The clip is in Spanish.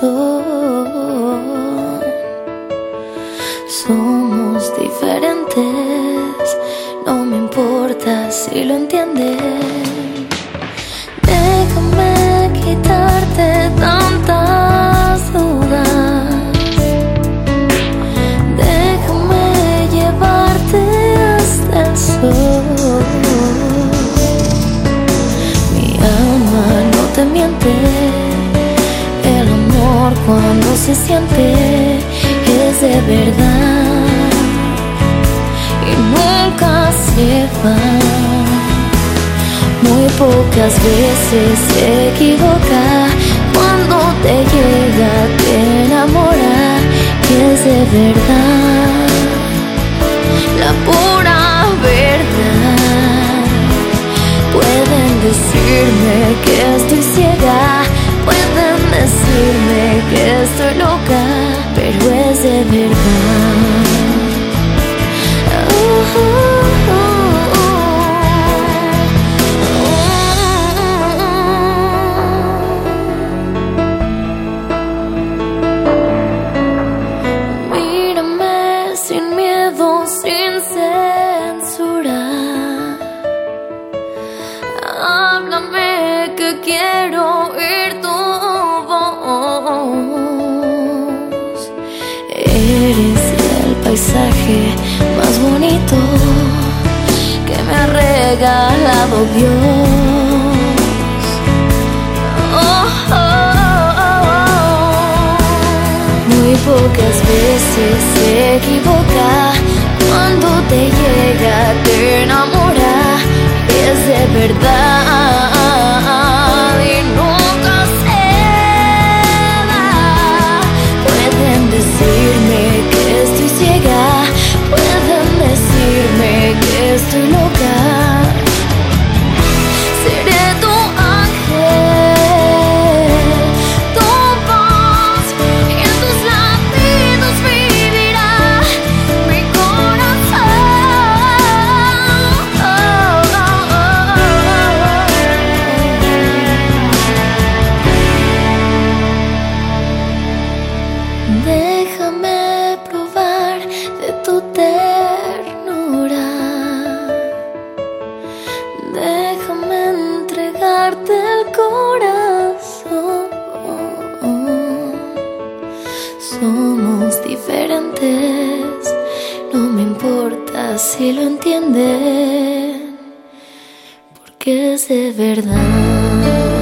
Somos diferentes, no me importa si lo entiendes. Déjame quitarte tantas dudas. Déjame llevarte hasta el sol. Mi alma no te miente. Se siente es de verdad y nunca se va. Muy pocas veces se equivoca cuando te llega, te enamora que es de verdad la pura verdad. Pueden decirme que estoy ciega, es de verdad. Mírame sin miedo, sin censura. Háblame que quiero paisaje más bonito que me ha regalado Dios. Oh. Muy pocas veces se equivoca cuando te llega, te enamora, es de verdad Déjame probar de tu ternura. Déjame entregarte el corazón. Somos diferentes, no me importa si lo entienden, porque es de verdad.